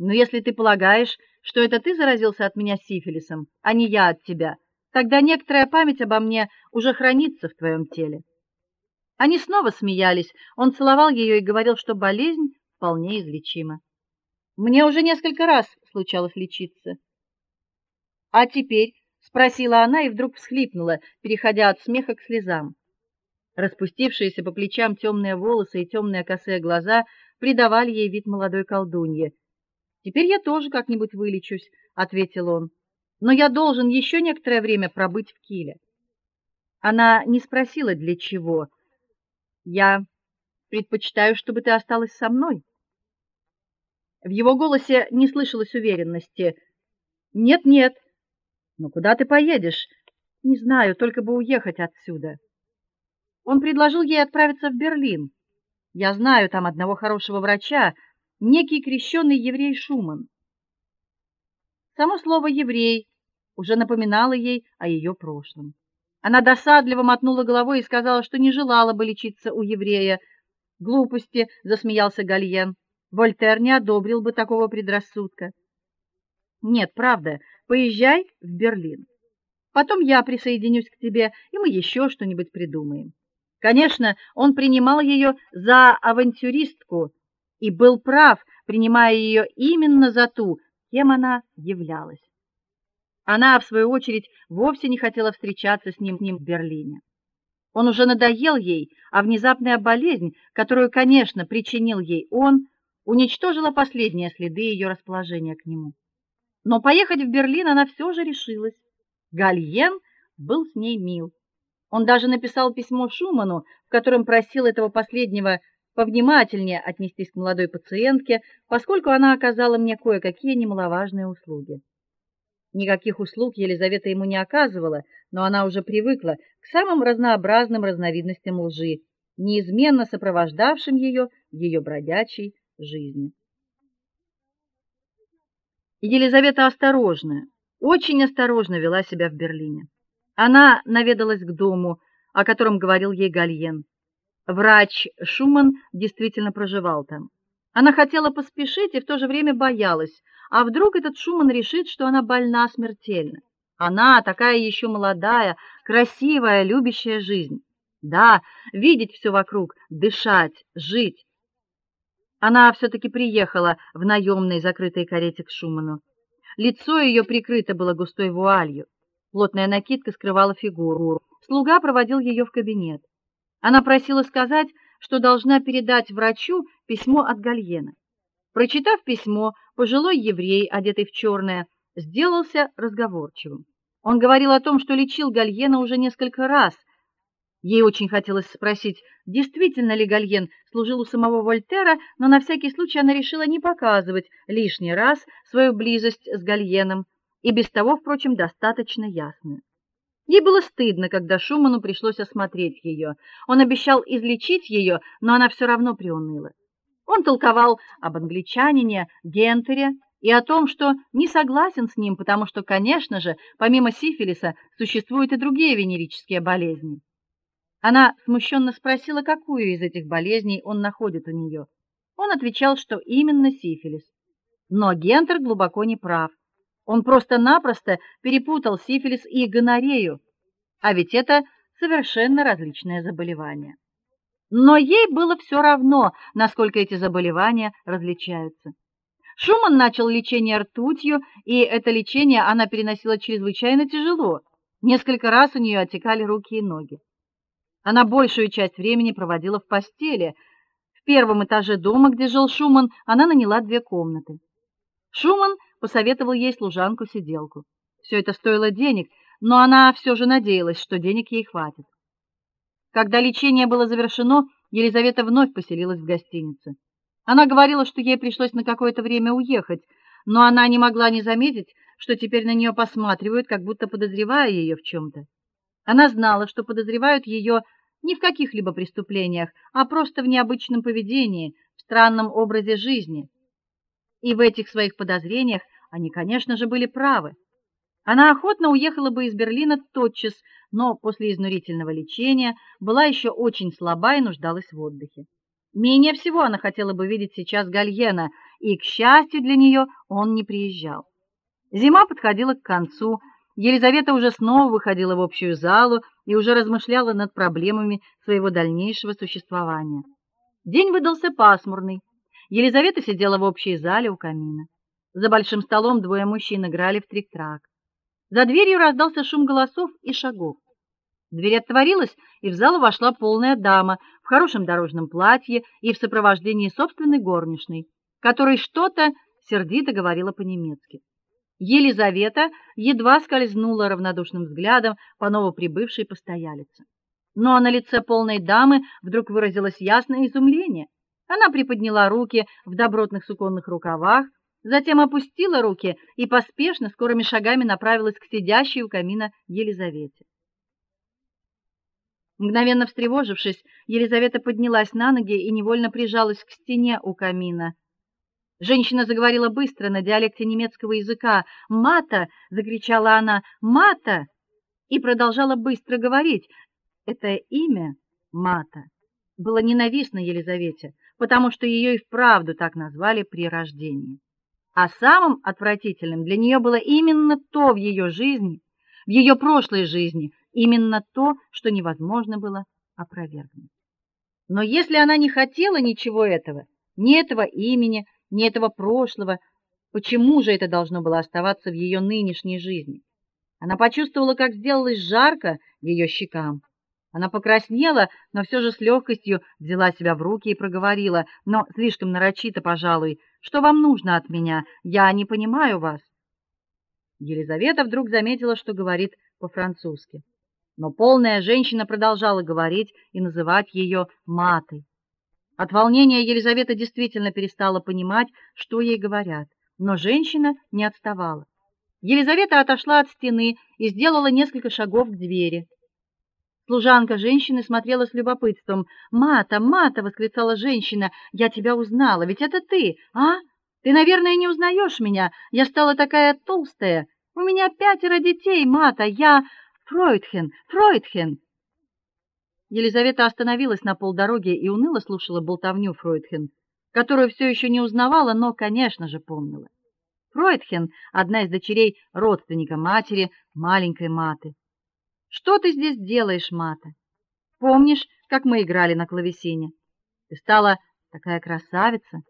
Но если ты полагаешь, что это ты заразился от меня сифилисом, а не я от тебя, тогда некоторая память обо мне уже хранится в твоем теле. Они снова смеялись. Он целовал ее и говорил, что болезнь вполне излечима. Мне уже несколько раз случалось лечиться. А теперь, спросила она и вдруг всхлипнула, переходя от смеха к слезам. Распустившиеся по плечам темные волосы и темные косые глаза придавали ей вид молодой колдуньи. Теперь я тоже как-нибудь вылечусь, ответил он. Но я должен еще некоторое время пробыть в Киле. Она не спросила для чего. Я предпочитаю, чтобы ты осталась со мной. В его голосе не слышалось уверенности. Нет, нет. Но куда ты поедешь? Не знаю, только бы уехать отсюда. Он предложил ей отправиться в Берлин. Я знаю там одного хорошего врача, некий крещенный еврей Шуман. Само слово еврей уже напоминало ей о ее прошлом. Она досадливо мотнула головой и сказала, что не желала бы лечиться у еврея. Глупости, засмеялся Гальен. Вольтер не одобрил бы такого предрассудка. Нет, правда, поезжай в Берлин. Потом я присоединюсь к тебе, и мы еще что-нибудь придумаем. Конечно, он принимал ее за авантюристку и был прав, принимая ее именно за ту, кем она являлась. Она в свою очередь вовсе не хотела встречаться с ним в Берлине. Он уже надоел ей, а внезапная болезнь, которую, конечно, причинил ей он, уничтожила последние следы ее расположения к нему. Но поехать в Берлин она все же решилась. Гальен был с ней мил. Он даже написал письмо Шуману, в котором просил этого последнего повнимательнее отнестись к молодой пациентке, поскольку она оказала мне кое-какие немаловажные услуги. Никаких услуг Елизавета ему не оказывала, но она уже привыкла к самым разнообразным разновидностям лжи, неизменно сопровождавшим ее в ее бродячей жизни. Елизавета осторожно, очень осторожно вела себя в Берлине. Она наведалась к дому, о котором говорил ей Гальен. Врач Шуман действительно проживал там. Она хотела поспешить и в то же время боялась, а вдруг этот Шуман решит, что она больна смертельно. Она такая еще молодая, красивая, любящая жизнь. Да, видеть все вокруг, дышать, жить. Она все таки приехала в наемной закрытой карете к Шуману. Лицо ее прикрыто было густой вуалью. Плотная накидка скрывала фигуру. Слуга проводил ее в кабинет. Она просила сказать, что должна передать врачу письмо от Гальена. Прочитав письмо, пожилой еврей, одетый в черное, сделался разговорчивым. Он говорил о том, что лечил Гальена уже несколько раз. Ей очень хотелось спросить, действительно ли Гальен служил у самого Вольтера, но на всякий случай она решила не показывать лишний раз свою близость с Гальеном и без того, впрочем, достаточно ясную. Ей было стыдно, когда Шуману пришлось осмотреть ее. Он обещал излечить ее, но она все равно приуныла. Он толковал об англичанине Гентере и о том, что не согласен с ним, потому что, конечно же, помимо сифилиса существуют и другие венерические болезни. Она смущенно спросила, какую из этих болезней он находит у нее. Он отвечал, что именно сифилис. Но Гентер глубоко не прав. Он просто-напросто перепутал сифилис и гонорею, а ведь это совершенно различные заболевания. Но ей было все равно, насколько эти заболевания различаются. Шуман начал лечение ртутью, и это лечение она переносила чрезвычайно тяжело. Несколько раз у нее отекали руки и ноги. Она большую часть времени проводила в постели. В первом этаже дома, где жил Шуман, она наняла две комнаты. Шуман посоветовал ей служанку-сиделку. Все это стоило денег, но она все же надеялась, что денег ей хватит. Когда лечение было завершено, Елизавета вновь поселилась в гостинице. Она говорила, что ей пришлось на какое-то время уехать, но она не могла не заметить, что теперь на нее посматривают, как будто подозревая ее в чем то Она знала, что подозревают ее не в каких-либо преступлениях, а просто в необычном поведении, в странном образе жизни. И в этих своих подозрениях они, конечно же, были правы. Она охотно уехала бы из Берлина тотчас, но после изнурительного лечения была еще очень слаба и нуждалась в отдыхе. Менее всего она хотела бы видеть сейчас Гальена, и, к счастью для нее, он не приезжал. Зима подходила к концу. Елизавета уже снова выходила в общую залу и уже размышляла над проблемами своего дальнейшего существования. День выдался пасмурный. Елизавета сидела в общей зале у камина. За большим столом двое мужчин играли в трик-трак. За дверью раздался шум голосов и шагов. Дверь отворилась, и в зал вошла полная дама в хорошем дорожном платье и в сопровождении собственной горничной, которой что-то сердито говорила по-немецки. Елизавета едва скользнула равнодушным взглядом по новоприбывшей постоялице. Но на лице полной дамы вдруг выразилось ясное изумление. Она приподняла руки в добротных суконных рукавах, затем опустила руки и поспешно скорыми шагами направилась к сидящей у камина Елизавете. Мгновенно встревожившись, Елизавета поднялась на ноги и невольно прижалась к стене у камина. Женщина заговорила быстро на диалекте немецкого языка. "Мата!" закричала она. "Мата!" и продолжала быстро говорить. Это имя Мата было ненавистно Елизавете, потому что ее и вправду так назвали при рождении. А самым отвратительным для нее было именно то в ее жизни, в ее прошлой жизни, именно то, что невозможно было опровергнуть. Но если она не хотела ничего этого, ни этого имени, ни этого прошлого, почему же это должно было оставаться в ее нынешней жизни? Она почувствовала, как сделалось жарко ее щекам. Она покраснела, но все же с легкостью взяла себя в руки и проговорила, но слишком нарочито, пожалуй: "Что вам нужно от меня? Я не понимаю вас". Елизавета вдруг заметила, что говорит по-французски. Но полная женщина продолжала говорить и называть ее матой. От волнения Елизавета действительно перестала понимать, что ей говорят, но женщина не отставала. Елизавета отошла от стены и сделала несколько шагов к двери. Служанка женщины смотрела с любопытством. "Мата, Мата!" восклицала женщина. "Я тебя узнала, ведь это ты, а? Ты, наверное, не узнаешь меня. Я стала такая толстая. У меня пятеро детей, Мата. Я Фройдхен, Фройдхен!" Елизавета остановилась на полдороге и уныло слушала болтовню Фройдхен, которую все еще не узнавала, но, конечно же, помнила. Фройдхен одна из дочерей родственника матери, маленькой Маты. Что ты здесь делаешь, Мата? Помнишь, как мы играли на клавесине? Ты стала такая красавица.